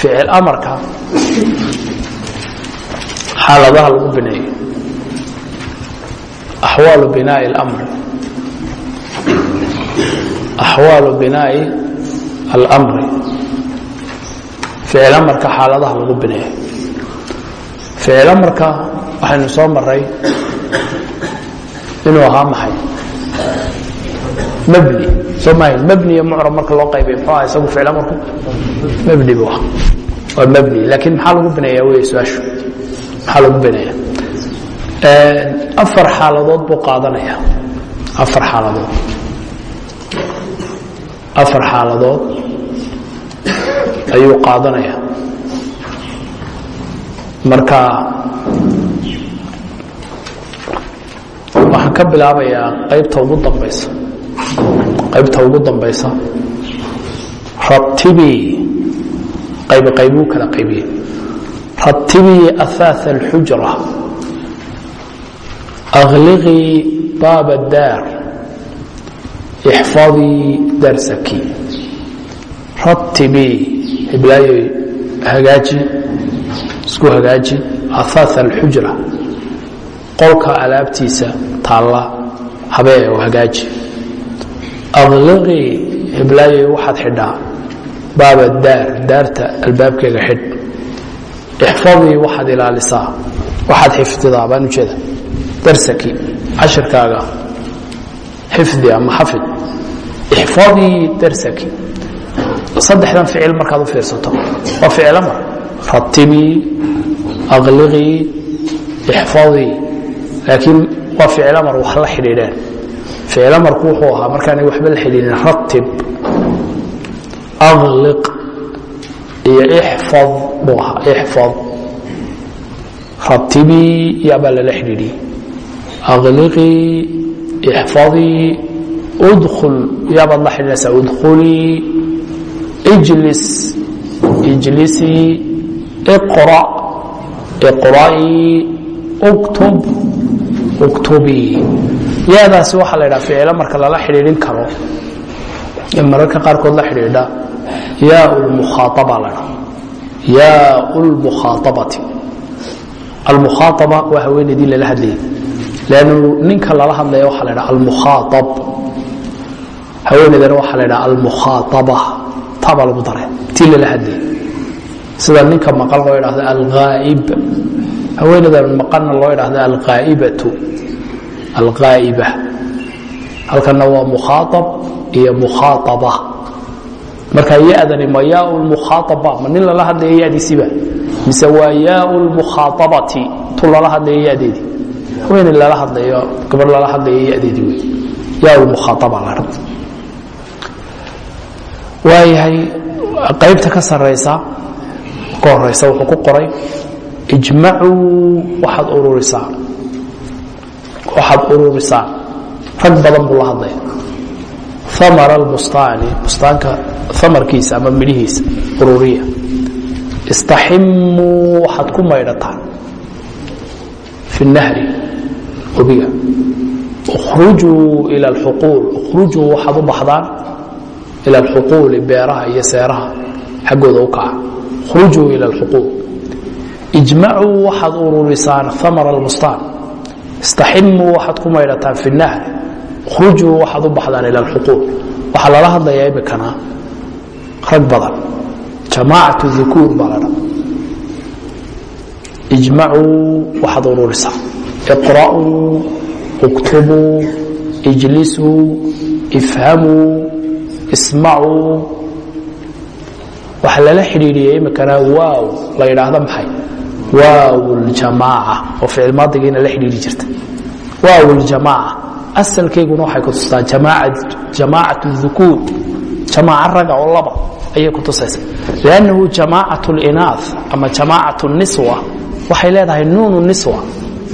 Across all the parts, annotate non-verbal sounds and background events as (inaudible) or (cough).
ficil amarka xaaladaha lagu bineeyo. Axwaalu binaa'i اlamr axwaalu binaa'i almri ficil amarka xaaladaha lagu bineeyo. Ficil amarka waxaynu soo maray inuu ahaa maxay? Mabni. Soo mahay mabni iyo mucrab marka loo qaybay muxuu aha isagu ficil amarku mabni buu ahaa. Waa mabni. Laakiin maxaa lagu bineeyaa wey su'aashu? Maxaa lagu bineeya afar xaaladood buu qaadanaya. Afar xaaladood. Afar xaaladood ayuu qaadanaya. Marka waxaan ka bilaabayaa qaybta ugu dambaysa qaybta ugu dambaysa ratibii qaybi qaybuu kala qaybiyey ratibii aثaaث اlxujra أغliqii baab الdaar ixfadii darsaki ratibii hiblaayoy hagaaji isku hagaaji aثaaث اlxujra qolka alaabtiisa taalla habee oo hagaaji aqliqii hiblaayoy waxaad xidhaa baaba daar daarta albaabkeega xidh. Ixfadii waxaad ilaalisaa. Waxaad xifdidaa baan ujeeda darsaki cashirkaaga xifdi ama xafid. Ixfadii darsaki. Saddexdan ficil markaad u fiirsato. Waa ficil amar ratibii aqliqii ixfadii laakiin waa ficil amar wax la xidhiidheen ficil amarku wuxuu ahaa markaanay waxba la xidhiidhin ratib aqliq iyo ixfad buu ahaa ixfad ratibii yaabaa lala xidhiidhiyey aqliqii ixfadii udkhul yaabaad la xidhiidhaysaa udkhulii ijlis ijlisii iqra iqra'ii uktub uktubii yaadaasi waxaa la ydhaha ficilo marka lala xidhiidhin karo ee mararka qaarkood la xidhiidha yaa lmukhaaaba la dha yaa lmukhaaabati almukhaaaba waa haweenaydii lala hadlayay lannu ninka lala hadlaya waxaa la dhaha almukhaaab haweenaydana waxaa la dhaha almukhaaaba taba lagu dare tii lala hadlayay sida ninka maqal loo idhahdo alghaa'ib haweenaydan maqalna loo idhahdo alqaa'ibatu alqaa'iba halkana waa mukhaaab iyo mukhaaaba marka yadani ma yaa lmukhaaaba ma nin lala hadlaya yadiisiiba mise waa yaa lmukhaaabati tu lala hadlaya yadeedii haweeney lala hadlayo gabadh lala hadlaya yadeedii wey. Yaa lmukhaaaba la dha waayahay qaybta ka saraysa ka horaysa wuxuu ku qoray ijmacuu waxaad ururisaa. Waxaad ururisaa. Rag badan buu la hadlaya. Amara albustaani bustaanka amarkiisa ama midhihiisa ururiya. Istaximuu waxaad ku maydhataan fi nahri webiga ukhrujuu ila alxuquul ukhrujuu waxaad u baxdaan ila alxuquuli beeraha iyo seeraha. Xaggooda u kaca. Ukhrujuu ila alxuquul ijmacuu waxaad ururisaan amara albustaan istaximuu waxaad ku maydhataan fi nahri waxaad u baxdaan ila alxuquul waxaa lala hadlayaa imikana rag badan. Jamaacat ukuur baa la dha ijmacuu waxaad ururisaa. Iqra'uu uktubuu ijlisuu ifhamuu ismacuu. Waxaa lala xidhiidhiyay imikana waaw la yidhaahdo maxay waaw oo ficil la xidhiidhi jirta. Waaw ljamaaca asalkeyguna waxay ku tustaa jamaacat ukuur jamaaco raga oo laba ayay ku tusaysa lannahu jamaacat linaa ama jamaacat niswa. Waxay leedahay nuunu niswa.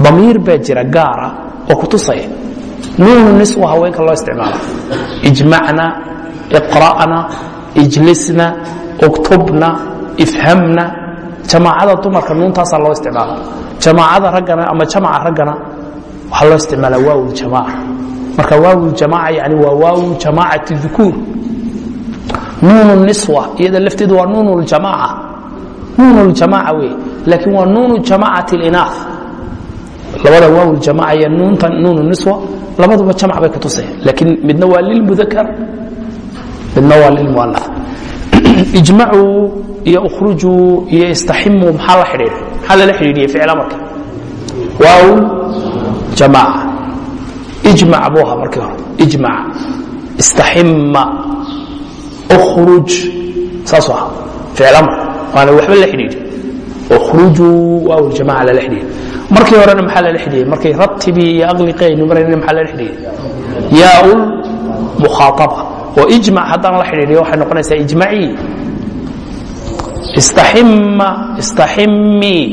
Damiir baa jira gaara oo ku tusaya. Nuunu niswa haweenka loo isticmaala ijmacna iqra'na ijlisna uktubna ifhamna jamaacada dumarka nuuntaasaa loo isticmaala jamaacada raggana ama jamaca raggana waxaa loo isticmaala waaw ljamaaca marka waaw ljamaaca yani waa waaw jamaacati ukuur nuun niswa iyada lafteedu waa nuun ljamaaca nuun ljamaaca wey laakiin waa nuunu jamaacati اlinaa labada waaw ljamaca iyo nuuntan nuunu niswa labaduba jamc bay kutusaya laakiin midna waa lilmudakar midna waa lilmuana ijmacuu iyo ukhrujuu iyo istaximuu maxaa la xidhiidhay maxaa lala xidhiidhiyey ficil amarka? Waaw jamaaca. Ijmac buu ahaa markii hore. Ijmac. Istaxima ukhruj. Saasuu ahaa. Ficil amar. Waana waxba la xidhiidhi. Ukhrujuu waaw ljamaca lala xidhiidhi. Markii horena maxaa lala xidhiidhiyey markay ratibii iyo aqliqi aynu marayna maxaa lala xidhiidhiyey yaau mukhaaaba oo ijmac haddaan la xidhiidhiyo waxay noqonaysaa ijmacii istaxima istaximii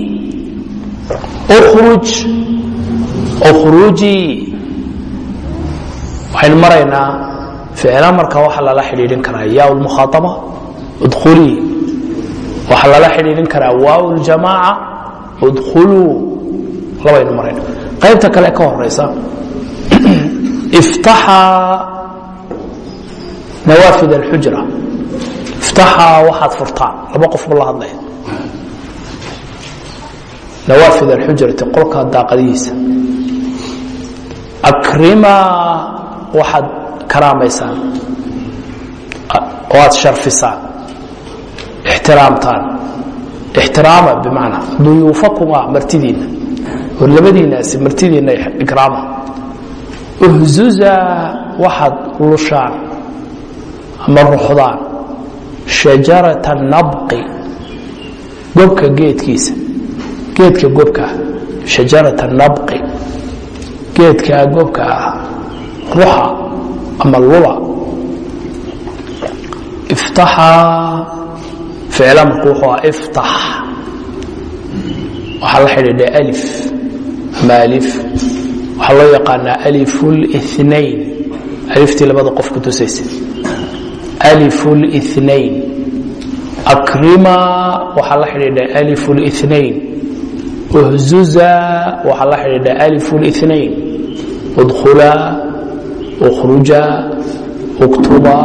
ukhruj ukhrujii waxaynu maraynaa ficil amarka waxaa lala xidhiidhin karaa yaau lmukhaaaba udkhulii. Waxaa lala xidhiidhin karaa waaw ljamaaca udkhuluu. Labaynu marayna qaybta kale ka horaysa (clears throat) iftaxa nawaafid alxujra iftaxa waxaad furtaan. Laba qof la hadlaya. Nawaafid alxujrati qolka daaqadihiisa. Akrima waxaad karaamaysaan oo aad sharfisaan ixtiraamtaan. Ixtiraama bimacnaa duyuufakuma martidiinna. Hor labadiinnaasi ikraama uhzuza waxaad lushaan ama ruxdaan. Shajarata nabqi. Gobka geedkiisa. Geedka gobkaa shajarata nabqi. Geedkaa gobka. Ah ruxa ama lula iftaxaa ficla marku wuxuu ah iftax. Waxaa la xidhiidha alif ama waxaa loo yaqaanaa alifu linayn aliftii labada qof tusaysa linayn akrima waxaa la xidhiidha linayn uhzuza waxaa la xidhiidha linayn udkhula ukhruja uktuba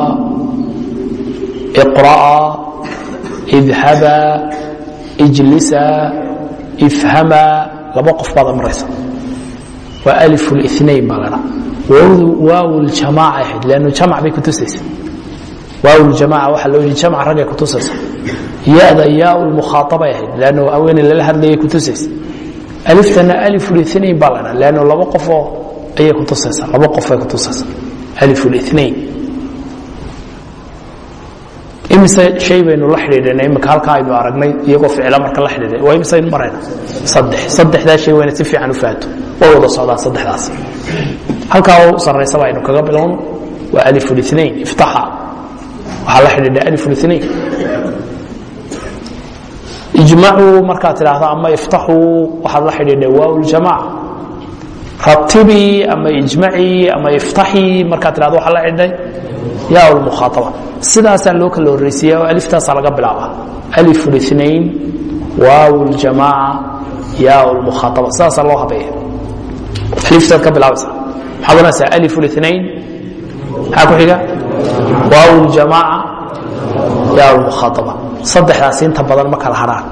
iqra'a idhaba ijlisa ifhama. Laba qof baad maraysa waa linayn baa ladhaa waaw ljamaaca ahayd lannu jamac bay kutusaysa waaw ljamaca waxaa loo yidhi jamc raggay kutusaysa ya-da yaa lmukhaaabay ahayd lannu haweeney lala hadlayay kutusaysa aliftana alif linayn baa ladhaa lannu laba qofoo ayay kutusaysa laba qofay kutusaysa alif linayn imise shay baynu la xidhiidhana imika halkaa aynu aragnay iyagoo ficila marka la xidhiidhay waa imisaynu marayna saddex saddexdaa shay wayna si fiican u fahato way wada socdaan saddexdaas halkaa u sarraysaba aynu kaga bilowno waa alif linayn iftaxa waxaa la xidhiidha alif linayn ijmacuu markaad tidhaahdo ama iftaxuu waxaad la xidhiidha waaw ljamaaca ratibii ama ijmacii ama iftaxii markaad tidhahdo waxaa la xidhiidhay yaa lmukhaaaba sidaasaa loo kala horraysiiya oo aliftaasaa laga bilaaba alif linayn waaw ljamaaca yaa lmukhaaaba sidaasaa loo habeeya aliftaad ka bilaabaysa maxaad oranaysaa alif linayn maxaa ku xiga waaw ljamaaca yaa lmukhaaaba saddexdaas inta badan ma kala harhaan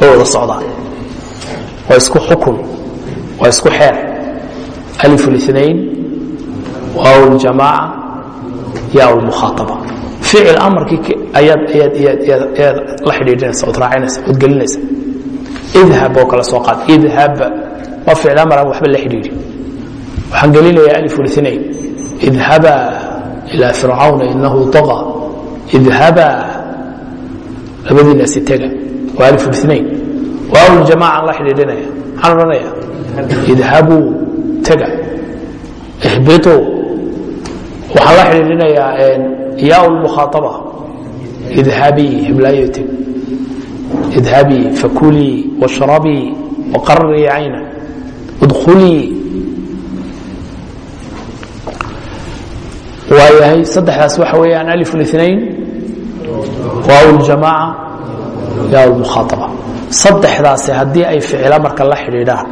way wada socdaan waa isku xukun waa isku xeer. Alif linayn waaw ljamaaca yaa lmukhaaaba ficil amarkii ayaad la xidhiidhinaysa ood raacinaysa ood gelinaysa. Idhab oo kale soo qaad. Idhab waa ficil amar aan waxba la xidhiidhi waxaan gelinayaa alif linayn idhaba ilaa fircawna inahu aa idhaba labadiinaasi tega waa alinain waaw jamaca la xidhiidhinaya maxaan odhanaya idhabuu tega ihbiuu waxaan la xidhiidhinayaa yaa lmukhaaaba idhabii hiblaayo teg idhabii fakulii washrabii waqarrii cayna udkulii waayahay. Saddexdaas waxa weeyaan alif linayn waaw ljamaaca yaa lmukhaaaba saddexdaasi haddii ay ficila marka la xidhiidhaan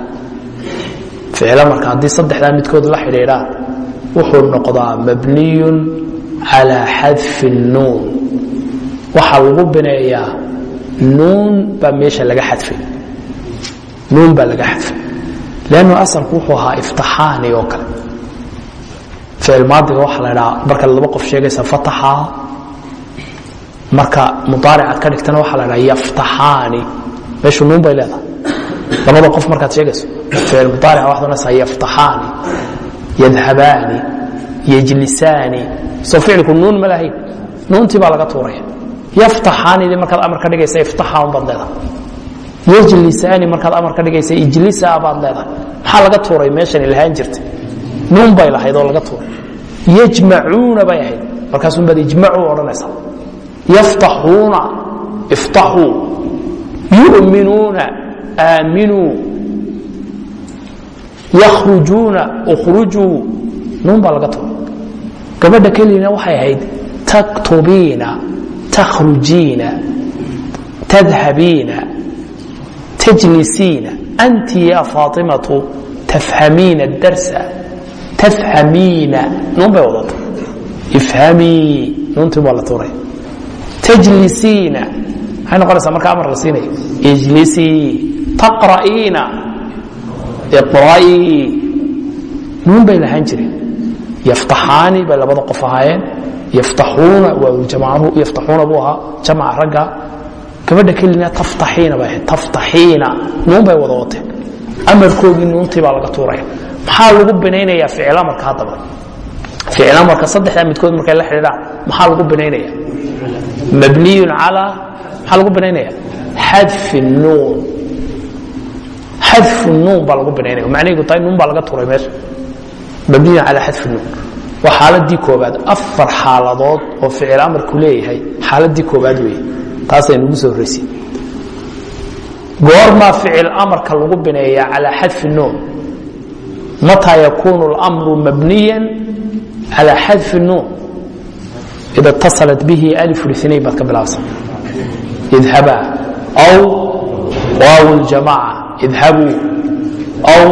ficila marka haddii saddexdaa midkood la xidhiidhaan wuxuu noqdaa mabniyun calaa xadfi الnuun waxaa lagu bineeyaa nuun baa meesha laga xadfay. Nuun baa laga xadfay. Lannu asalku wuxuu ahaa iftaxaani oo kale ficil maadiga waxaa la dhaa marka laba qof sheegaysa fataxa marka mudaaricaad ka dhigtana waxaa la dhaa yaftaxaani meeshu nuun bay leedahay labada qof markaad sheegayso ficil mudaarica waxaad ohanaysaa yaftaxaani yadhabaani yejlisaani soo ficilku nuun ma lahayn nuuntii baa laga tuuraya yaftaxaanidii markaad amar ka dhigaysa iftaxa unbaad leedahay yejlisaani markaad amar ka dhigaysa ijlisa baad leedahay maxaa laga tuuray meeshan lahaan jirtay nuun bay lahayd oo laga tuuray yajmacuuna bay ahayd. Markaasunbaad ijmacuu odhanaysaa yaftaxuuna iftaxuu yu'minuuna. Aaminuu yakhrujuuna. Ukhrujuu. Nuun baa laga tuuray gabadha kelina waxay ahayd taktubiina takhrujiina tadhabiina tajlisiina. Anti ya faatimatu tafhamiina darsa tafhamiina nuun bay wadata ifhamii nuuntii baa la tuuray tajlisiina maxay noqonaysaa marka amar la siinaya ijlisii taqra'iina iqra'ii nuun bay lahaan jireen yaftaxaani bay labada qof ahaayeen yaftaxuuna waa yaftaxuuna buu ahaa jamaca ragga gabadha kelina taftaxiina bay ahayd taftaxiina nuun bay wada wateen amarkoogii nuuntii baa laga tuuraya maxaa lagu binaynayaa ficil amarka haddaba ficil amarka saddexdaa midkood markay la xidhiidhaan maxaa lagu binaynaya mabniyun calaa maxaa lagu binaynaya xadfi nuun. Xadfu nuun baa lagu binaynaya macnaheedu tahay nuun baa laga tuuray meesha. Mabniyun calaa xadfi nuun. Waa xaaladii koobaad afar xaaladood oo ficil amarku leeyahay xaaladii koobaad weeye. Taasay nugu soo horraysay goormaa ficil amarka lagu bineeyaa calaa xadfi nuun mataa yakuunu اlmru mabniya calى xadfi nuun ida اtaصalat bihi alif اlاثnayn baad ka bilaabsa idhabaa aw waaw اljamaca idhabuu aw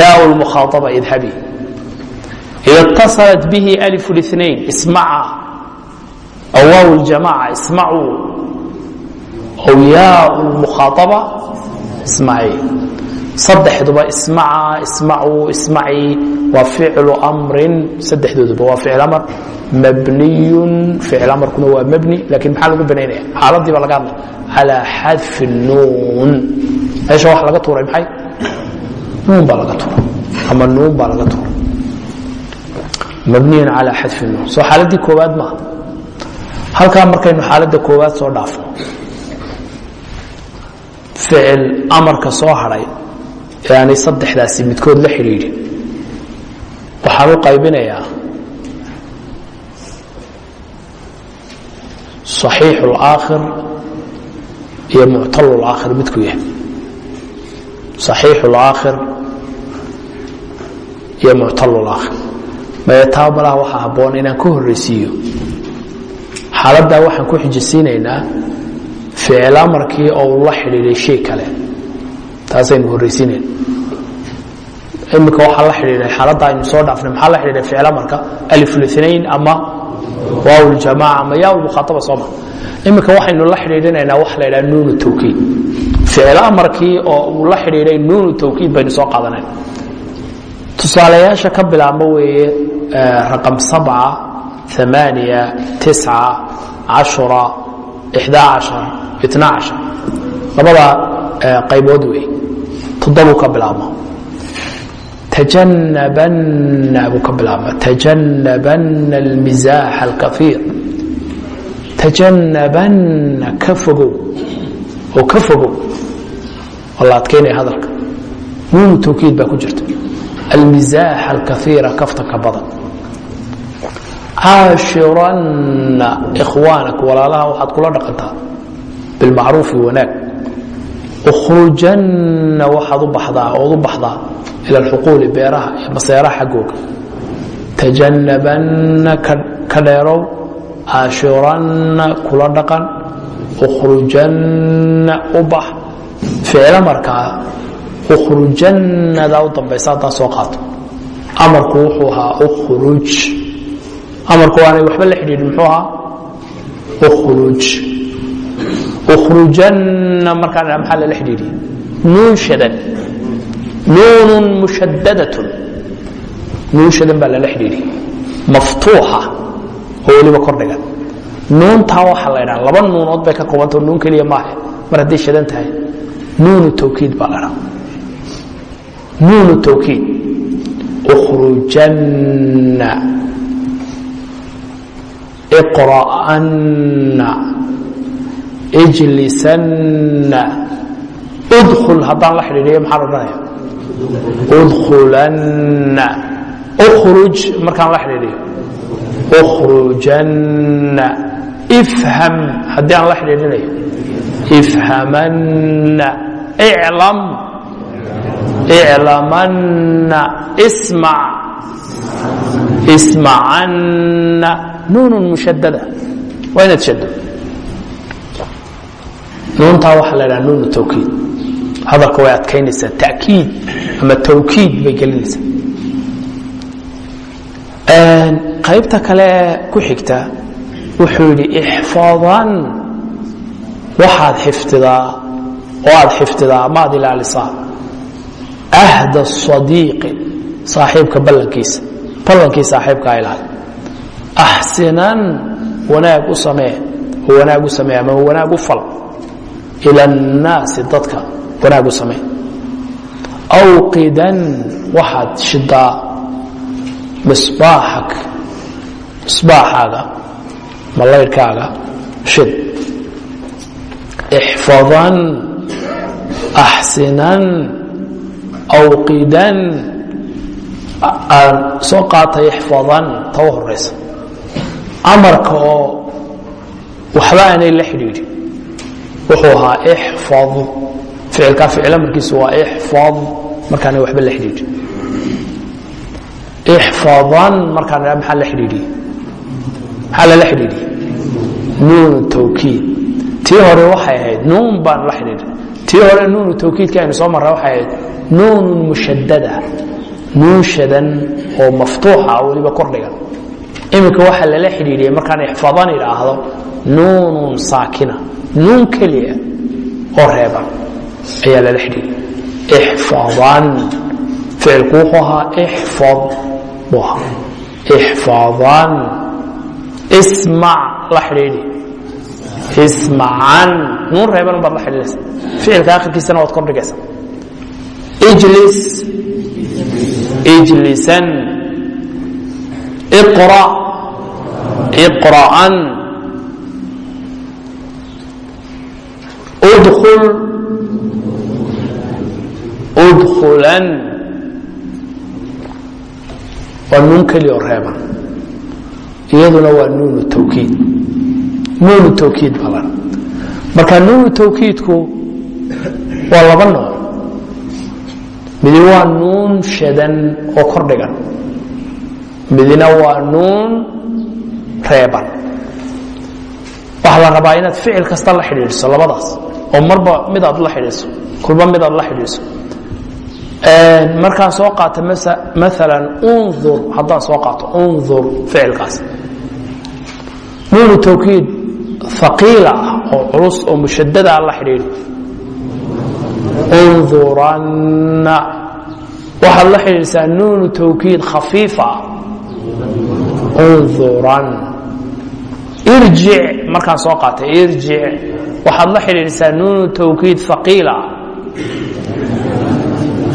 yaau اlmukhaaطaba idhabii ida اtaصalat bihi alif اlاثnayn ismaca aw waaw اljamaca ismacuu aw yaau اlmukhaaطaba ismacii saddexduba ismaca ismacuu ismacii waa ficlu amrin saddexdooduba waa ficil amar. Mabniyun ficil amarkuna waa mabni laakiin maxaa lagu banaynaya? Xaaladii laga hadlay. Calaa xadfi nuun. Meesha waxa laga tuuray maxay? Nuun baa laga tuuray. Ama nuun baa laga tuuray. Mabniyun calaa xadfi nuun. Soo xaaladii koowaad maaha halkaa markaynu xaaladda koowaad soo dhaafno. Ficil amarka soo hadhay aanay saddexdaasi midkood la xidhiidhin waxaan u qaybinayaa صaxiixu اlaakhir iyo muctal اlaakhir midku yahay صaxiixu اlaakhir iyo muctal اlaakhir mayetaa malaha waxaa habboon inaan ka horraysiiyo xaaladdaa waxaan ku xijisiinaynaa ficil amarkii oo uu la xidhiiday shay kale taasaynu horraysiinayna imika waxaa la xidhiidhay xaaladda aynu soo dhaafnay. Maxaa la xidhiidhay ficil amarka alifulithnayn ama waaw ljamaca ama yaa lmukhaataba sooma imika waxaynu la xidhiidhinaynaa wax la ydhaha nuunu tawkiid. Ficil amarkii oo uu la xidhiidhay nuunu tawkiid baynu soo qaadanayna tusaalayaasha ka bilaabma weeye raqam sabca ثamaaniya tisca cashura ixdaa cashar itna cashar. Labada qaybood wey toddobu ka bilaabmo tajannabanna buu ka bilaabma tajannabanna almisaaxa alkafiir. Tajannabanna ka fogow. Oo ka fogow. Oo la adkaynaya hadalka. Nuunu tawkiid baa ku jirta. Almisaaxa alkaiira kafta ka badan. Caashiranna ikhwaanak walaalaha waxaad kula dhaqantaa. Bilmacruufi wanaag. اkhrujanna waxaad u baxdaa ood u baxdaa ila alxuquuli beeraha maseeraha xaggooga tajanabanna ka dheerow caashiranna kula dhaqan ukhrujanna u bax. Ficilo markaa ukhrujannada u dambaysa haddaa soo qaato. Amarku wuxuu ahaa ukhruj. Amarku aanay waxba la xidhiidhin muxuu ahaa? Ukhruj ukhrujanna markaa maxaa lala xidhiidhiye nuun shadan nuunun mushadadatun nuun shadan baa lala xidhiidhiye maftuuxa oo weliba kordhigan nuuntaa waxaa la ydhaha laba nuunood bay ka koobantao nuun keliya maahe mar hadday shadan tahay nuunu tawkiid baa la dhaha nuunu tawkiid ukhrujanna iqra'anna ijlisanna udkhul haddaan la xidhiidhiyo maxaan odhanaya? Udkhulanna. Ukhruj markaan la xidhiidhiyo. Ukhrujanna. Ifham haddii aan la xidhiidhinayo. Ifhamanna. Iclam. Iclamanna. Ismac ismacanna nuunun mushadada waa inaad shado nuuntaa waxaa la dhaha nuunu tawkiid. Hadalka way adkaynaysaa ta'kiid ama tawkiid bay gelinaysaa. Qaybta kale ku xigta wuxuu yidhi ixfaadan waxaad xifdidaa oo aad xifdidaa amaad ilaalisaa. Ahda sadiiqin saaxiibka ballankiisa ballankii saaxiibkaa ilaali axsinan wanaag u samee oo wanaag u samee ama wanaag u fal ila annaasi dadka wanaag u samee awqidan waxaad shidaa misbaaxak misbaaxaaga malayrhkaaga shid ixfadan axsinan awqidan aan soo qaatay ixfadan ta u horaysa amarka oo waxba aanay la xidhiidhin wuxuu ahaa ixfad. Ficilkaa ficil amarkiisu waa ixfad. Markaanay waxba la xidhiidhin ixfadan markaan idha maxaa la xidhiidhiye? Maxaa lala xidhiidhiye? Nuunu tawkiid. Tii hore waxay ahayd nuun baan la xidhiidhin tii hore nuunu tawkiidka aynu soo marra waxay ahayd nuunun mushadada nuun shadan oo maftuuxa weliba kordhigan iminka waxaa lala xidhiidhiyey markaan ixfadan idhaahdo nuunun saakina nuun keliya. Oo reeban ayaa lala xidhiidhiyey ixfadan ficilku wuxuu ahaa ixfad buu ahaa ixfaadan ismac la xidhiidhi ismacan nuun reeban baad la xidhiidhaysa ficilka akhirkiisana waad kordhigaysa ijlis. Ijlisan iqra. Iqra'an udkhulan. Waa nuun keliya oo reeban iyaduna waa nuunu tawkiid. Nuunu tawkiid balan marka nuunu tawkiidku waa laba nooc. Midi waa nuun shadan oo kordhigan midina waa nuun reeban. Waxaa la rabaa inaad ficil kasta la xidhiidhso labadaas oo marba mid aad la xidhiidso kulba mid aad la xidhiidso markaan soo qaato maala undur haddaan soo qaato undur ficilkaas. Nuunu tawkiid haqiila ah oo culus oo mushadada aan la xidhiidhi unduranna waxaad la xidhiidhsaa nuunu tawkiid khafiifa ah. Unduran irjic markaan soo qaatay irjic waxaad la xidhiidhsaa nuunu tawkiid haqiila ah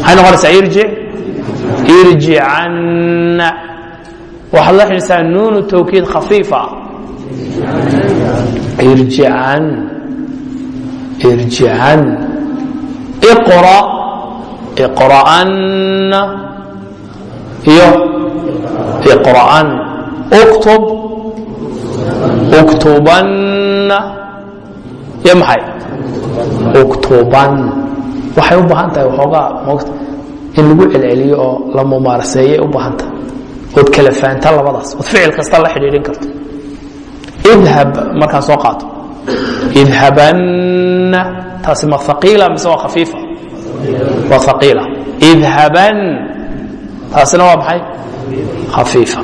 maxay noqonaysaa irjic irjicanna waxaad la xidhiidhsaa nuunu tawkiid khafiifa. Irjican irjican iqra iqra'anna iyo iqra'an uktub uktubanna iyo maxay? Uktuban waxay u baahan tahay waxoogaa moogta. In lagu celceliyo oo la mumaaraseeyay u baahan tahay. Ood kala fahantaa labadaas. Ood ficil kasta la xidhiidhin karto. Idhab markaan soo qaato. Idhabanna taasi ma haqiila mise waa khafiifa? Waa haqiila idhaban taasina waa maxay? Khafiifa.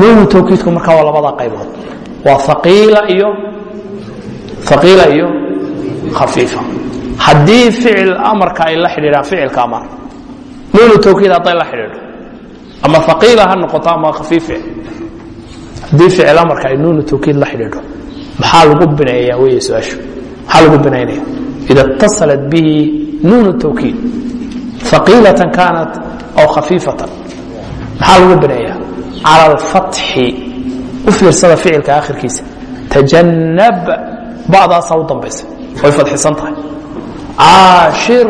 Nuunu tawkiidku markaa waa labadaa qaybood waa aqiila iyo khafiifa haddii ficil amarka ay la xidhiidhaan ficilka amar nuunu tawkiid hadday la xidhiidho. Ama aqiila ha noqoto ama khafiife haddii ficil amarka ay nuunu tawkiid la xidhiidho maxaa lagu bineeyaa wey su'aashu? Maxaa lagu binaynaya? Ida اtaصalat bihi nuun tawkiid. Aqiilatan kaanat aw khafiifatan maxaa lagu bineeyaa cala alfatxi u fiirsada ficilka akhirkiisa tajanab ba'daasaa u dambaysa. Way fadxisan tahay. Caashir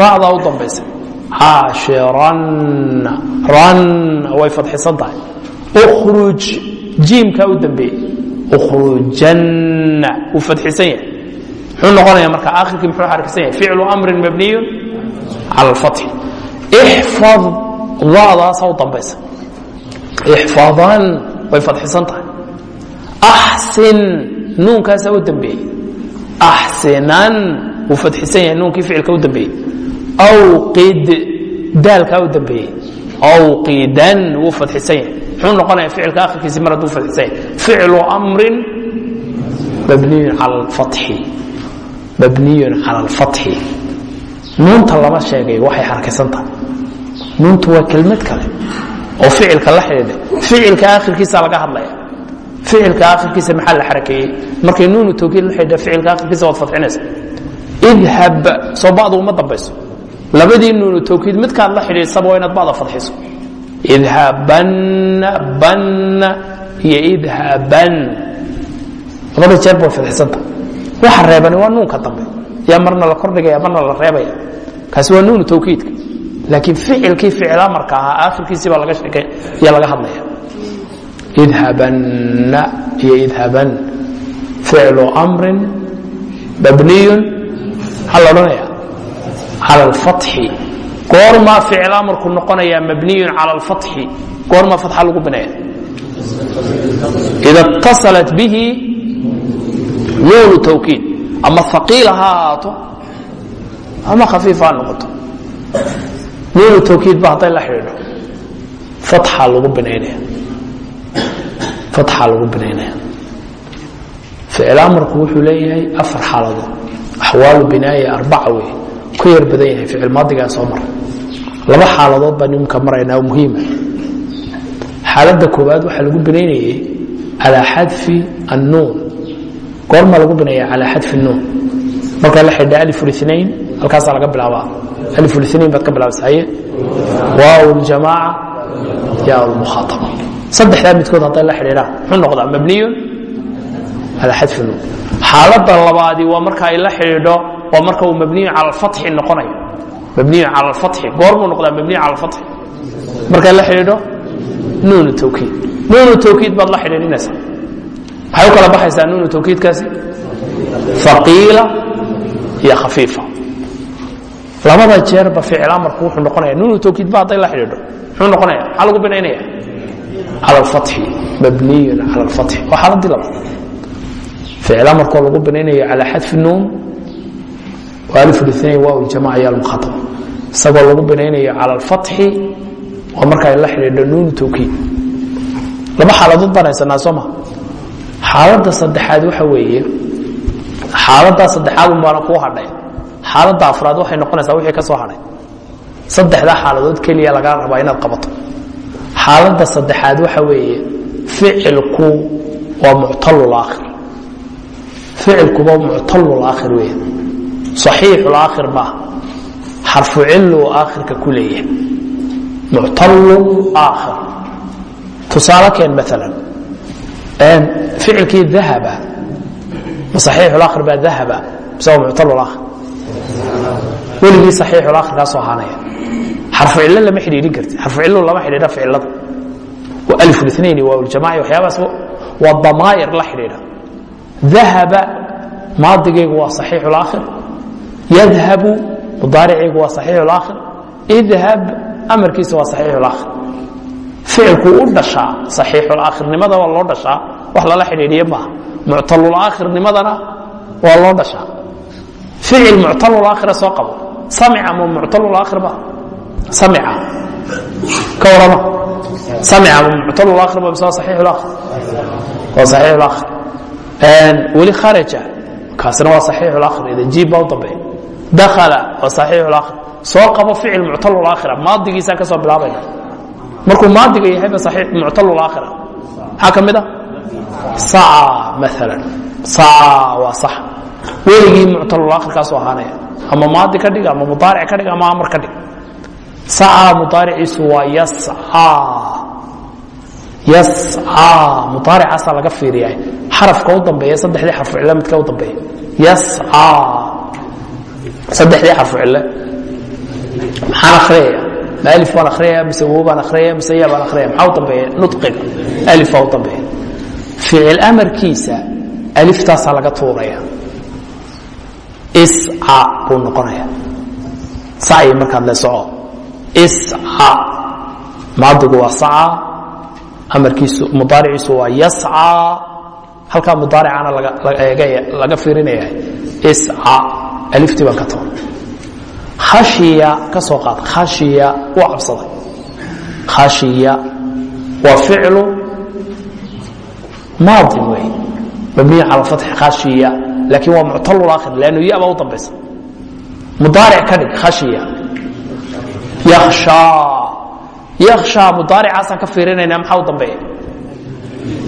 ra'daa u dambaysa. Caashiran ran way fadxisan tahay. Ukhruj jiimkaa u dambeeyey ukhrujanna wuu fadxisan yahay. Muxuu noqonaya marka akhirkii muxuu xarkisan yahay? Ficlu amrin mabniyun cala alfatxi ixfad da'daasa u dambaysa. Ixfadan way fadxisan tahay. Axsin nuunkaasaa u dambeeyey. Axsinan wuu fadxisan yahay nuunkii ficilka u dambeeyey. Awqid daalkaa u dambeeyey. Awqidan wuu fadxisan yahay. Muxuu noqonaya ficilka akhirkiisi mar hadduu fadxisan yahay. Ficlu amrin mabniyun cala alfatxi mabniyun cala alfatxi nuunta lama sheegay waxay xarkaysan tahay. Nuuntu waa kelmad kale oo ficilka la xidhiidha ficilka akhirkiisa laga hadlaya. Ficilka akhirkiisa maxaa la xarakeeyey? Markay nuunu tawkiid la xidhiidha ficilka akhirkiisa waad fadxinaysa idhab soo ba'du uma dambayso. Labadii nuunu tawkiid midkaad la xidhiidsaba waa inaad ba'da fadxiso idhabanna banna iyo idhaban. Labada jeer bay fadxisanta waxa reebani waa nuunka dambe. Yaa marna la kordhigaya marna la reebaya. Kaasi waa nuunu tawkiidka laakiin ficilkii ficil amarka ahaa aakhirkiisii baa laga sheekay yaa laga hadlaya. Idhabanna iyo idhaban ficlu amrin mabniyun maxaa la odhanaya cala alfatxi goormaa ficil amarku noqonaya mabniyun cala alfatxi goormaa fatxa lagu binaya ida اtaصalat bihi nuunu tawkiid ama aqiila ha ahaato ama khafiifa ha noqoto nuunu tawkiid ba hadday la xidhiidho. Fatxa lagu binaynaya fatxa lagu binaynaya ficil amarku wuxuu leeyahay afar xaaladood. Axwaalu binaa'i arbaca wey ku yar badan yahay ficil maadigaa soo maray. Laba xaaladood baa nimka maraynaa oo muhiima xaaladda koowaad waxaa lagu binaynayay calaa xadfi annuun. Goorma lagu binaya calaa xadfi nuun markaa la xidha alifulinain halkaasaa laga bilaabaa alifulinain baad ka bilaabaysa haye waaw ljamaaca yaa lmukhaaaba saddexdaa midkood hadday la xidhiidhaan muxuu noqdaa mabniyun calaa xadfi nuun xaaladda labaadi waa marka ay la xidhiidho waa marka uu mabniyun cala alfatxi noqonayo mabniyun cala alfatxi goormuu noqdaa mabniyu cala alfatxi markay la xidhiidho nuunu tawkiid nuunu tawkiid baad la xidhiidhinaysaa maxay u kala baxaysaa nuunu tawkiidkaasi aqiila iyo khafiifa labada jeerba ficil amarku wuxuu noqonaya nuunu tawkiid ba hadday la xidhiidho. Muxuu noqonaya maxaa lagu binaynaya. Cala alfatxi mabniyun cala alfatxi waa xaaladii labaad ficil amarkoo lagu binaynayo calaa xadfi nuun wa alif waaw ljamaca iyo almukhaataba isagoo lagu binaynayo cala alfatxi waa marka ay la xidhiidho nuunu tawkiid laba xaaladood baan soo ma? Xaaladda saddexaad waxa weeye xaaladdaa saddexaad unbaana kuu hadhay xaaladda afraad waxay noqonaysaa wixii ka soo hadhay. Saddexdaa xaaladood keliya lagaa rabaa inaad qabato. Xaaladda saddexaad waxa weeye ficilku waa muctalulaakhir ficilkuba muctalulaakhir weeye. Saxiixulaakhir maaha xarfu cillu aakhirka ku leeyahay. Muctalul aakhir. Tusaale keen maalan ficilkii dahaba ma saxiixulaakhir baa dahaba mise waa muctalulaakhir weligii saxiixulaakhir soo ahaanaya xarfu cillo lama xidhiidhin karti. Xarfu cillo lama xidhiidha ficilada waa alif lithnain waa uljamaca waxyaabahaas waa damaa'ir la xidhiidha. Dahaba maadigaygu waa saxiixulaakhir yadhabu mudaaricaygu waa saxiixulaakhir idhab amarkiisa waa saxiixulaakhir ficilku u dhashaa saxiixulaakhirnimada waa loo dhashaa. Wax lala xidhiidhiye maaha. Muctalulaakhirnimadana waa loo dhashaa ficil muctalulakhira soo qabo samica ma muctalulakhir ba samica ka warama samica ma muctalulakhir ba miswa saxiixulakhir waa saxiixulakhir weli kharaja kaasina waa saxiixulakhir ida jiib baa u dambeeya dakhala waa saxiixulakhir soo qabo ficil muctalulakhira maadigiisaa ka soo bilaabaya markuu maadiga yahay ba saxiix muctalulakhira maxaa ka mid a saca maalan saca waa sax weligii muctalulaakhirkaasu ahaanaya ama maadi ka dhig ama mudaaric ka dhig ama amar ka dhig saca mudaariciisu waa yasca yasca mudaaricaasaa laga fiiriya xarafka u dambeeya saddexdii xarfu cille midka u dambeeya. Yasca saddexdii xarfu cille. Maxaan akhriyaya ma alif baan akhriyaya mise wow baan akhriyaya mise ya baan akhriyaya maxaa u dambeeya? Nudqiga alif baa u dambeeya. Ficil amarkiisa aliftaasaa laga tuuraya buu noqonaya sacyi markaad le soco. Isca maadigu waa saca amarkiisu mudaariciisu waa yasca halkaa mudaaricana laga fiirinaya isca aliftii baan ka tuuray khashiya ka soo qaad. Khashiya wuu cabsaday. Khashiya waa ficlu. Maadi wey mabniy cala fatxi khashiya laakiin waa muctal aakhir lannu ya baa u dambaysa. Mudaaric ka dhig khashiya. Yakhshaa. Yakhshaa mudaaricaasaan ka fiirinayna maxaa u dambeeya?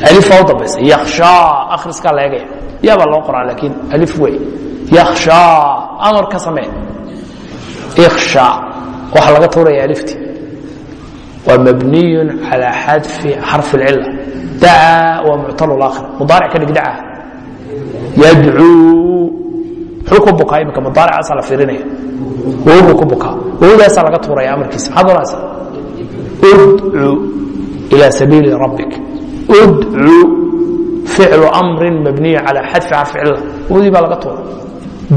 Alif baa u dambaysa yakhshaa akhriskaa la eegaya. Ya baa loo qoraa laakiin alif wey. Yakhshaa amar ka samee ikhsha waxaa laga tuuraya alifti. Waa mabniy calى xadfi xarfi اlcila dacaa waa muctal aakhir. Mudaaric ka dhig dacaa yadcuu. Muxuu ku bukaa imika mudaaricaasaa la fiirinaya wow buu ku bukaa. Wowdaasaa laga tuuraya amarkiisa. Maxaad oranaysa udcu ilى sabiili rabbik. Udcu ficlu amrin mabniy calى xadfi xarfi cila wowdii baa laga tuuray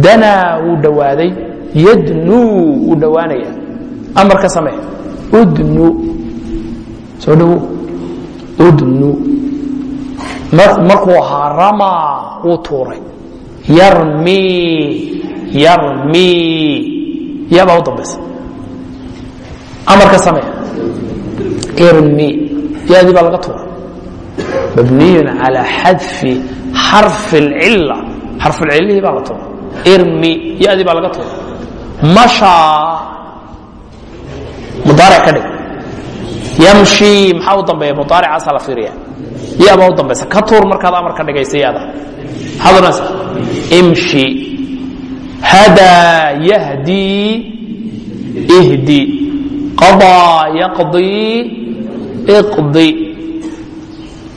danaa wuu dhowaaday yadnuu wuu dhowaanaya amar ka samee. Udnu soo dhowo udnu markuu ahaa ramaa wuu tuuray. Yarmi yarmi. Yabaa u dambaysa amarka samee. Irmi yaadii baa laga tuuray. Mabniyun calى xadfi xarfi اlcila xarfulcilihii baa la tuuray. Irmi yadii baa laga tuuray. Mashaa. Mudaaric ka dhig. Yamshi maxaa u dambeeya mudaaricaasaa la fiiriya yabaa u dambaysa. Ka tuur markaad amar ka dhigaysa yada imshi. Hadaa yahdii ihdi. Qadaa yaqdii iqdi.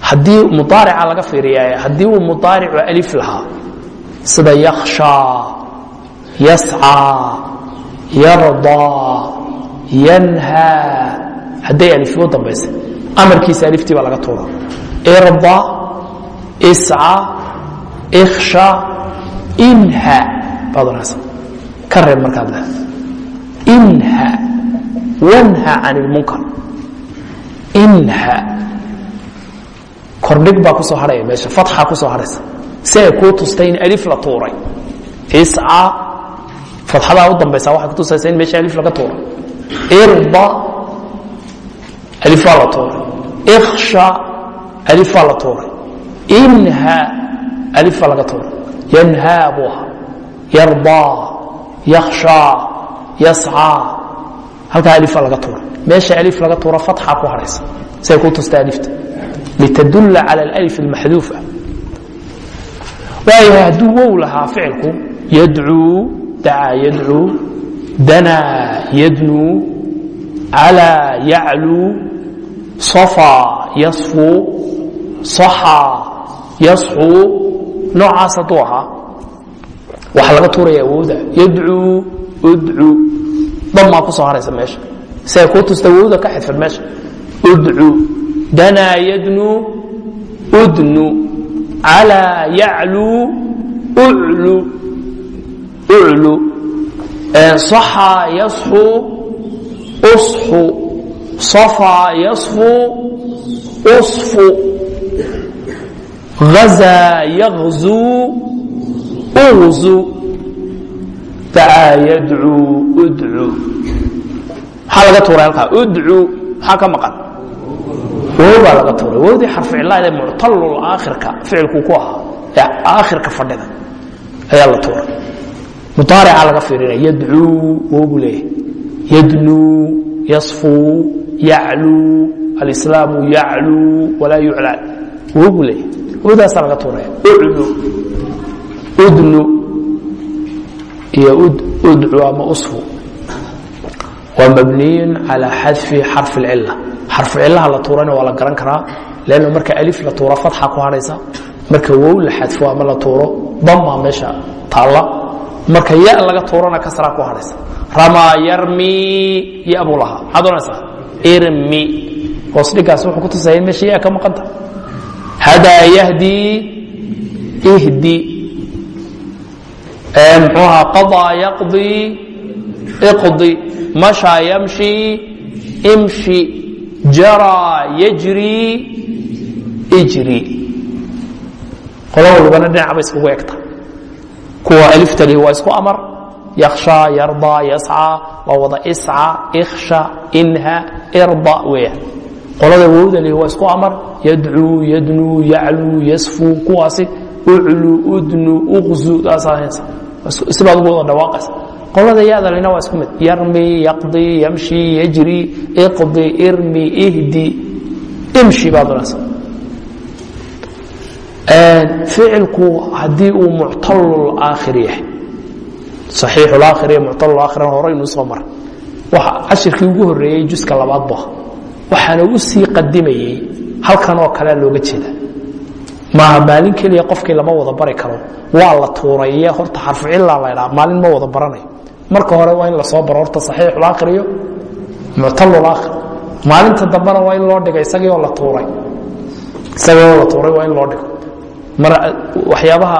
Haddii mudaarica laga fiiriya haddii uu mudaaricu alif lahaa sida yakhshaa yascaa yardaa yanhaa hadday alifi u dambaysa amarkiisa aliftii baa laga tuura irda isca ikhsha inha baad oranaysa ka reeb markaad leh inha wanha can ilmunkar inha kordhig baa ku soo hadhaya meesha fatxa ku soo hadhaysa si ay kuu tustay in alif la tuuray isca fatxadaa u dambaysa waxay kutusaysa in meesha alif laga tuuray irda alifaa la tuuray ikhsha alifaa la tuuray. Inha alifaa laga tuuray. Yanhaa buu ahaa. Yardaa yakhshaa yascaa halkaa alifaa laga tuuray. Meesha alif laga tuuro fatxa ku hadhaysa si ay kuu tusta alifta. Litadulla cala alif almaxduufa. Waayahay hadduu wow lahaa ficilku yadcuu dacaa yadcuu. Danaa yadnuu. Calaa yacluu. Safaa yasfuu saxaa yasxuu noocaas hadduu ahaa waxaa laga tuuraya awowda yadcuu udcu dhammaa ku haraysa meesha. Si ay tusta awowda ka xidfan meesha. Udcu danaa yadnuu udnu calaa yacluu uclu uclu صaxaa yasxu usxu. صafaa yasfu usfu azaa yzuu uzu daaa yadcuu udcu maxaa laga tuuray halkaa udcu maxaa ka maqan wowbaa laga tuuray wowdii xarfucilaade muctallul aakhirka ficilkuu ku ahaa ee aakhirka fadhida ayaa la tuuray mudaaricaa laga fiirinaya yadcuu wowbu leeyahay yadnuu yasfuu yacluu alislaamu yacluu walaa yuclaa wowbu leeyahay wowdaasaa laga tuuraya. Udnu. Iyo udcu ama usfu. Waa mabniyun calى xadfi xarfi اlcila xarfu cilaha la tuurana waa la garan karaa lanno marka alif la tuuro fatxa ku hadhaysa marka wow la xadfo ama la tuuro dama meesha taalla. Marka ya laga tuurana kasraa ku hadhaysa ramaa yarmi ya buu lahaa. Maxaad ohanaysaa irmi. Hoos dhigaas wuxuu ku tusaya meesha ya ka maqanta hadaa yahdii ihdi. Mxuuha qadaa yaqdii iqdi. Mashaa yamshi imshi. Jaraa yajri ijri. Qolo walbana dhinacba iskugu egta. Kuwa aliftali waa isku amar. Yakhshaa yardaa yascaa waa wada isca ikhsha inha irda weya qolada wowdali waa isku amar. Yadcuu yadnuu yacluu yasfuu kuwaasi uclu udnu uqzu sibaad ugu wada dhawaaqaysa. Qolada yaadalina waa isku mid. Yarmi yaqdi yamshi yajri iqdi irmi ihdi imshi baad odhanaysa ficilku haddii uu muctalul aakhir yahay. Saxiixul aakhir iyo muctalul aakhirna hore inuu soo maray waxa cashirkii ugu horreeyey juska labaad bu waxaana u sii qadimayey halkan oo kalea looga jeeda. Maaha maalin keliya qofkii lama wada bari karo. Waa la tuuraye horta xarfu cila laydhaa maalin ma wada baranayo marka hore waa in la soo baro horta saxiixulaakhir iyo muctalulaakhir maalinta dambena waa in loo dhiga isagiioo la tuuray. Isagiioo la tuuray waa in loo dhigo. Mar waxyaabaha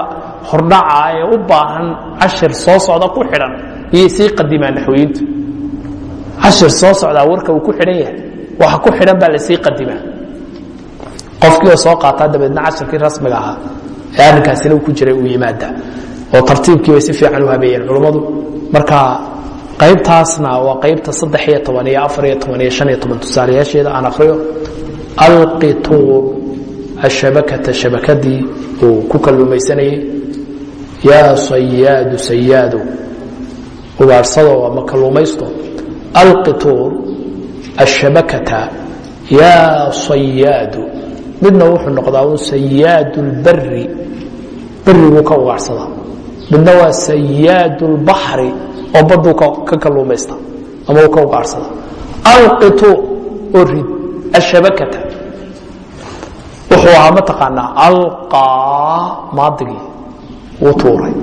hordhaca ee u baahan cashir soo socda ku xidhan iyay sii qadimaan naxwiyintu. Cashir soo socdaa warka uu ku xidhan yahay waxa ku xidhan baa la sii qadimaa qofkii oo soo qaataa dabeedna cashirkii rasmiga ahaa ee arrinkaasina uu ku jiray uu yimaada. Oo tartiibkii bay si fiican u habeeyeen culummadu marka qaybtaasna waa qaybta saddex iyo toban iyo afar iyo toban iyo shan iyo toban tusaalayaasheeda aan akriyo alqituur ashabakata shabakadii uu ku kalluumaysanayey yaa sayaadu sayaadu ugaadhsado ama kalluumaysto? Alqituur ashabakata yaa sayaadu midna wuxuu noqdaa sayaad اlbari bariguu ka ugaadhsadaa midna waa sayaad اlbaxri oo baduu ka kalluumaysta ama uu ka ugaadhsada alqitu oo rid ashabakata wuxuu ahaa mataqaanaa alqaa maadigii wuu tuuray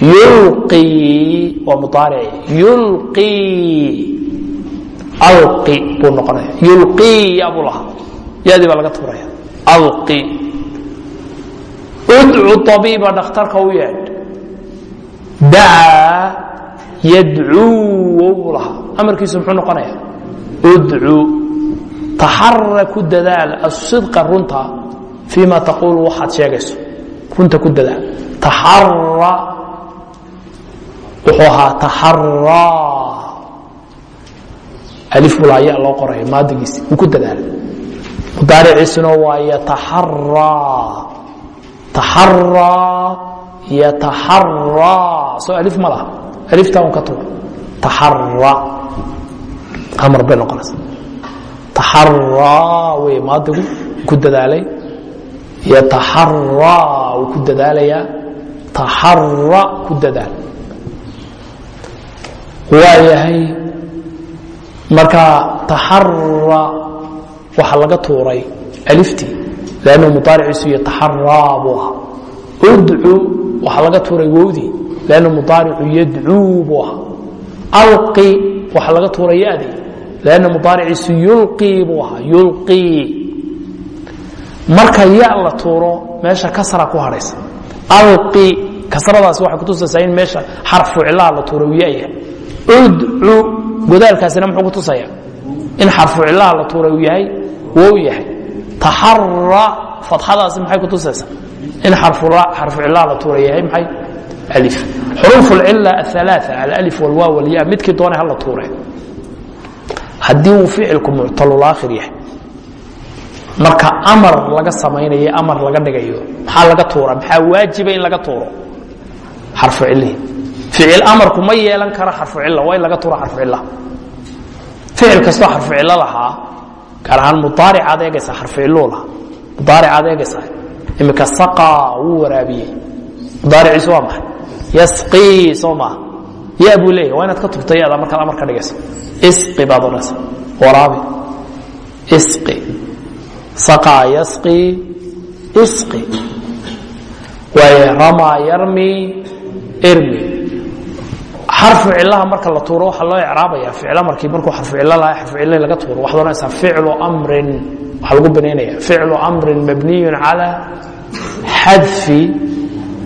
yulqii waa mudaarici yulqii alqi buu noqonaya. Yulqii yaa buu lahaa. Yaadii baa laga tuuraya. Alqi. Udcu abiiba dhakhtarka u yeedh dacaa yadcuu wou lahaa. Amarkiisu muxuu noqonaya udcu. Taxara ku dadaal asidqa runta fii ma taquulu waxaad sheegayso. Runta ku dadaal. Taxara wuxuu ahaa taxaraa alif bulaaya loo qoraya maadigiisi wuu ku dadaala mudaariciisuna waa yataxaraa taxaraa yataxaraa soo alif ma laha aliftaa un ka tuur. Taxara amar bay noqonaysa taxaraa wey maadigu ku dadaalay. Yataxaraa wuu ku dadaalayaa. Taxara ku dadaal. Waa yahay marka taxara waxaa laga tuuray aliftii lannu mudaariciisu yataxaraa buu ahaa udcu waxaa laga tuuray wowdii lannu mudaaricu yadcuu buu ahaa alqi waxaa laga tuuray yadii lanna mudaariciisu yulqii buu ahaa yulqii marka ya la tuuro meesha kasra ku hadhaysa alqi kasradaas waxay kutusaysaa in meesha xarfu cilaha la tuuro u yayahay udcu godaalkaasina muxuu ku tusaya in xarfu cillaha la tuuray uu yahay wow yahay. Taxara fatxadaasi maxay ku tusaysaa? In xarfu cillaha la tuuray yahay maxay? Alif. Xuruufu lcilla ahalaa alalif walwaaw walya midkii doonay hala tuure haddii uu ficilku muctalulaakhir yahay marka amar laga samaynayo amar laga dhigayo maxaa laga tuura maxaa waajiba in laga tuuro? Xarfu cillihi ficil amarku ma yeelan karo xarfu cilla waa in laga tuuro xarfu cilla. Ficil kastoo xarfu cillo lahaa gaar ahaan mudaaricaad eegaysaa xarfu cilluu lahaa. Mudaaricaad eegaysaa iminka saqaa wuu waraabiyey. Mudaariciisu waa maxay yasqii soo maaha yaa buu leeyahy waa inaad ka tubta yaada markaad amar ka dhigayso. Isqi baad odhanaysa waraabi. Isqi. Saqaa yasqii isqi. Waaye ramaa yarmi irmi xarfu cilaha marka la tuuro waxaa loo icraabaya ficlo markii markuu xarfu cilo laha xarfu cilo laga tuuro. Waxaad ohanaysaa ficlu amrin waxaa lagu banaynaya ficlu amrin mabniyun calaa xadfi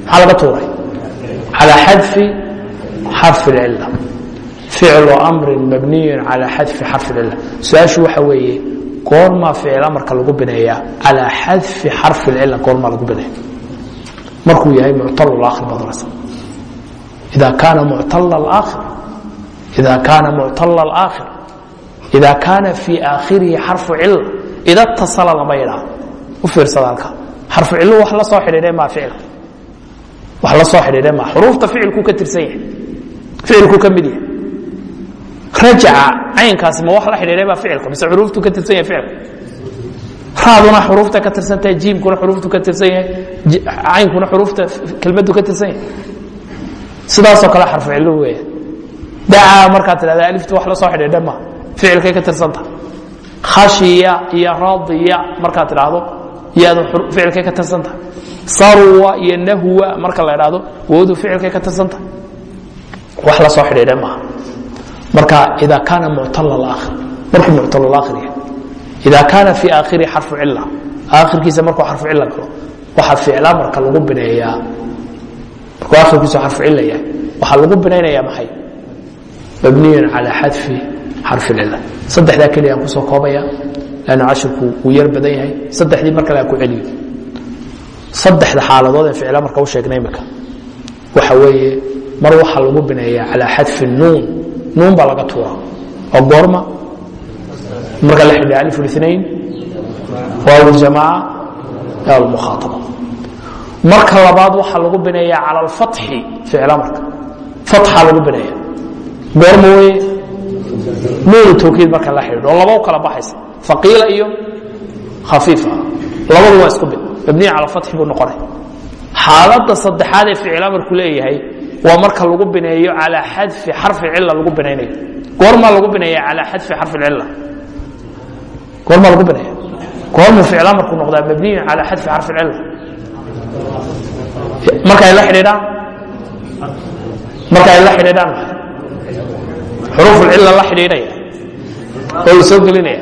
maxaa laga tuuray. Calaa xadfi xarfi lcila ficlu amrin mabniyun calaa xadfi xarfi lcila su'aashu waxa weeye goormaa ficila marka lagu baneeyaa calaa xadfi xarfi lcila goormaa lagu baneeya markuu yahay muctalul akhir baad oranaysaa ida kaana muctala alaakhir ida kaana fii aakhirihi xarfu cila ida tasala lama yidhaah u fiirsada halka xarfu cillu wax la soo xidhiidhay maa ficilka wax la soo xidhiidhay maa xuruufta ficilku ka tirsan yahay ficilku ka mid yahay rajaca caynkaasi ma wax la xidhiidhay baa ficilka mise xuruuftu ka tirsan yahay ficilka raaduna xuruufta ka tirsantahay jiimkuna xuruuftu ka tirsan yahay caynkuna xuruufta kelmadu ka tirsan yahay sidaasoo kale xarfu cillo weya dacaa markaad tidhahda aliftu wax la soo xidhiidha ma ficilkay ka tirsanta khashiya iyo radiya markaad tidhaahdo yaadu ficilkay ka tirsanta sarwa iyo nahwa marka la idhaahdo woodu ficilkay ka tirsanta wax la soo xidhiidha maaha marka ida kaana muctal aakhir markuu muctal aakhir yahay ida kaana fi aakhiri xarfu cila aakhirkiisa markuu xarfu cila galo waxaa ficla marka lagu bineeyaa markiisu arficilaya waxaa lagu binaynaya maxay? Mabniyun calaa xadfi xarficila saddexdaa keliyaaan ku soo koobaya lanna cashirku wuu yar badan yahay. Saddexdii mar kale aan ku celiyo. Saddexda xaaladood ee ficila marka u sheegna imika. Waxa weeye mar waxaa lagu bineeyaa calaa xadfi nuun. Nuun baa laga tuura. Oo goorma. Marka la xidhiya alif linayn waaw ljamaaca yaa lmukhaaaba marka labaad waxaa lagu bineeya calى اlfatxi ficla marka. Fatxa lagu bineeya goorma weye nuunu tawkiid marka la xidhiidho. Oo laba u kala baxaysa. Faqiila iyo khafiifa. Labadu waa isku mid. Mabniya cala fatxi buu noqonay. Xaaladda saddexaad ee ficil amarku leeyahay waa marka lagu bineeyo calaa xadfi xarfi cila lagu binaynayo. Goormaa lagu bineeya calaa xadfi xarfi cila goormaa lagu bineeya goormuu ficil amarku noqdaa mabniyun calaa xadfi xarfi cila markaay la idhiidhaan marka ay la xidhiidhaan xuruufulcilla la xidhiidhaya oo la soo gelinaya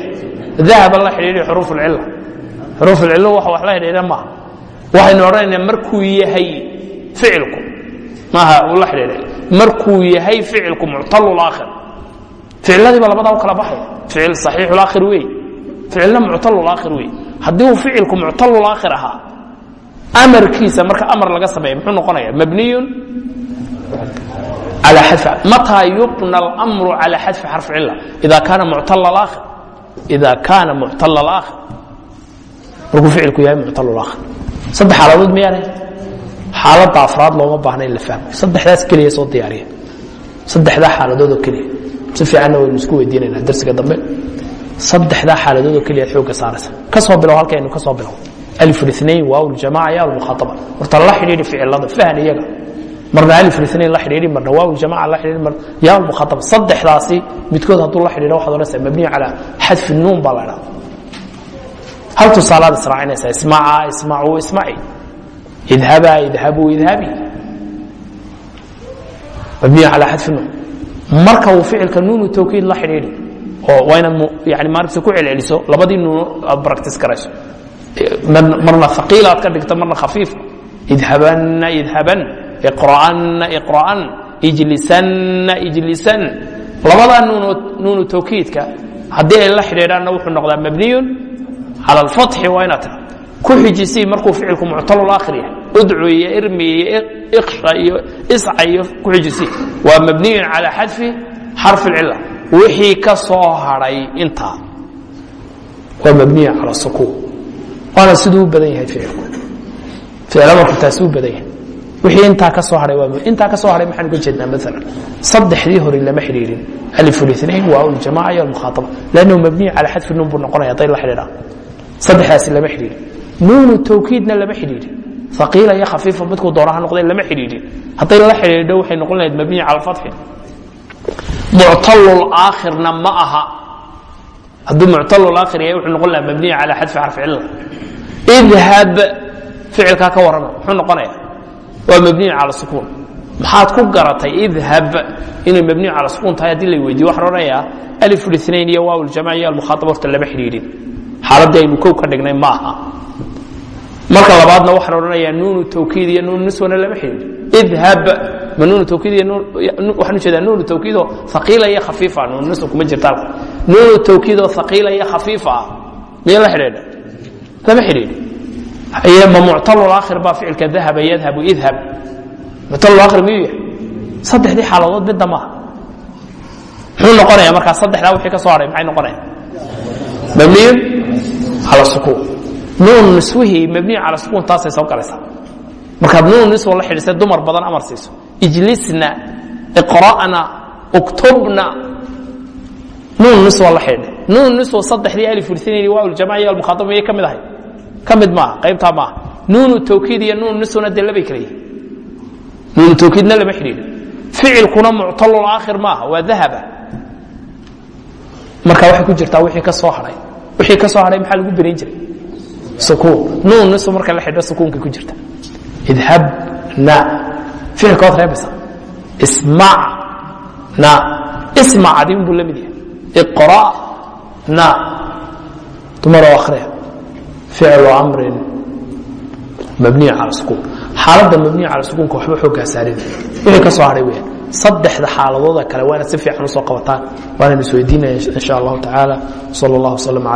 dahaba la xidhiidhay xuruufulcilla xuruufulcillu wax wax la xidhiidha maaha waxaynu odhanayna markuu yahay ficilku maaha uu la xidhiidhay. Markuu yahay ficilku muctalulaakhir ficiladiiba labadaa u kala baxaya ficil saxiixulaakhir wey ficilna muctalulaakhir wey haddii uu ficilku muctalulaakhir ahaa amarkiisa marka amar laga sameeya muxuu noqonaya mabniyun على حذف متى يبنى الأمر على حذف حرف علة إذا كان معتل الآخر إذا كان معتل الآخر markuu ficilku yahay muctal aakhir saddex xaaladood miyaane xaaladda afraad looma baahna in la fahmo saddexdaas keliya soo diyaariya saddexdaa xaaladood oo keliya si fiicanna waynu isku weydiinaynaa darsiga dambe saddexdaa xaaladood oo keliya xoogga saaraysa ka soo bilow halkaynu ka soo bilow alif الاثnain waaw اljamaca ya almukhaطaba horta la xidhiidhi ficilada fahan iyaga marna alif الاثnain la xidhiidhi marna waaw اljamaca la xidhiidhi marna ya almukhaطaba saddexdaasi midkood hadduu la xidhiidho waxaad odhanaysaa mabniya calى xadfi nuun baa la idhahda hal tusaalaad israacinaysaa ismaca ismacuu ismaci idhaba idhabuu idhabi mabniya calى xadfi nuun marka uu ficilka nuunu tawkiid la xidhiidhi oo waa inaad yani maaragta ku celceliso labadii nuuno aad practice garayso marna aqiil aad ka dhigto marna khafiif. Idhabanna idhaban iqra'anna iqra'an ijlisanna ijlisan. Labadaa nuunu tawkiidka haddii ay la xidhiidhaanna wuxuu noqdaa mabniyun cala alfatxi waa inaad tira ku xijisii markuu ficilku muctalul aakhir yahay. Udcu iyo irmi iyo iksha iyo isca iyo ku xijisii. Waa mabniyun cala xadfi xarfi اlcila wixii ka soo hadhay intaa. Waa mabniya cala sukuun waana siduu u badan yahay ficilku ficlamarku taasi u badan yahay. Wixii intaa ka soo hahay waa intaa ka soo hahay maxaan uga jeednaa maala saddexdii hore lama xidhiirin alifulitnayn waa uljamaca iyo almukhaataba lannahu mabniy cala xadfi nuun buu noqonaya. Haday la xidhiidhaa saddexdaasi lama xidhiirin nuunu tawkiidna lama xidhiirin aqiila iyo khafiifa midkuu doonaha noqday lama xidhiidhin hadday la xidhiidho waxay noqon lahayd mabniya cala fatxi muctallul aakhirna ma aha hadduu muctalol akhir yahay wuxuu noqon lahaa mabniya calaa xadfi xarf cilla. Idhab ficilkaa ka warrama muxuu noqonaya? Waa mabniya cala sukuun. Maxaad ku garatay idhab inay mabniya cala sukuun tahay haddii la weydiye waxaan odhanayaa alif linain iyo waaw ljamac iyo almukhaaaba horta lama xidhiidhin. Xaaladii aynu kow ka dhignay maaha. Marka labaadna waxaan odhanayaa nuunu tawkiid iyo nuun niswana lama xidhiidhin. Idhab ma nuunu tawkiid waxaan u jeedaa nuunu tawkiid oo haqiila iyo khafiifa nuunu niswa kuma jirta halka nuunu tawkiid oo haqiila iyo khafiifa ah miya la xidhiidha? Lama xidhiidhin. Ma muctalul aakhir baa ficilka dahaba yadhabu idhab muctalul aakhir miyuu yahay? Saddexdii xaaladood midda maaha muxuu noqonaya markaa saddexdaa wixii ka soo hadhay maxay noqonaya mabniyun cala sukuun. Nuun niswihii mabniyu cala sukuun taasay soo galaysaa. Markaad nuun niswa la xidhisay dumar badan amar siiso ijlisna iqra'na uktubna. Nuun niswa la xidhay nuun niswa saddexdii alif ulsinayn waa uljamac iyo almukhaataba miyay ka mid ahay. Ka mid maaha qaybtaa maaha. Nuunu tawkiid iyo nuun niswana dee labay kala yihiin nuunu tawkiidna lama xidhiidhin. Ficilkuna muctalul aakhir maaha waa dahaba. Marka waxay ku jirtaa wixii ka soo hadhay wixii ka soo hadhay maxaa lagu berayn jiray? Sukuun. Nuun nisu marka la xidho sukuunkay ku jirta idhabna ficilka waad reebaysaa ismacna ismac adiin buu la mid yahay iqra'na dumaroo akhriya ficlu amrin mabniy cala sukuun xaaladda mabniya cala sukuunka waxba xoogaa saarin wixii ka soo hadhay weyaan saddexda xaaladooda kale waana si fiican u soo qabataan waanaynu isweydiinaya in sha allahu tacaala sal اllah wslm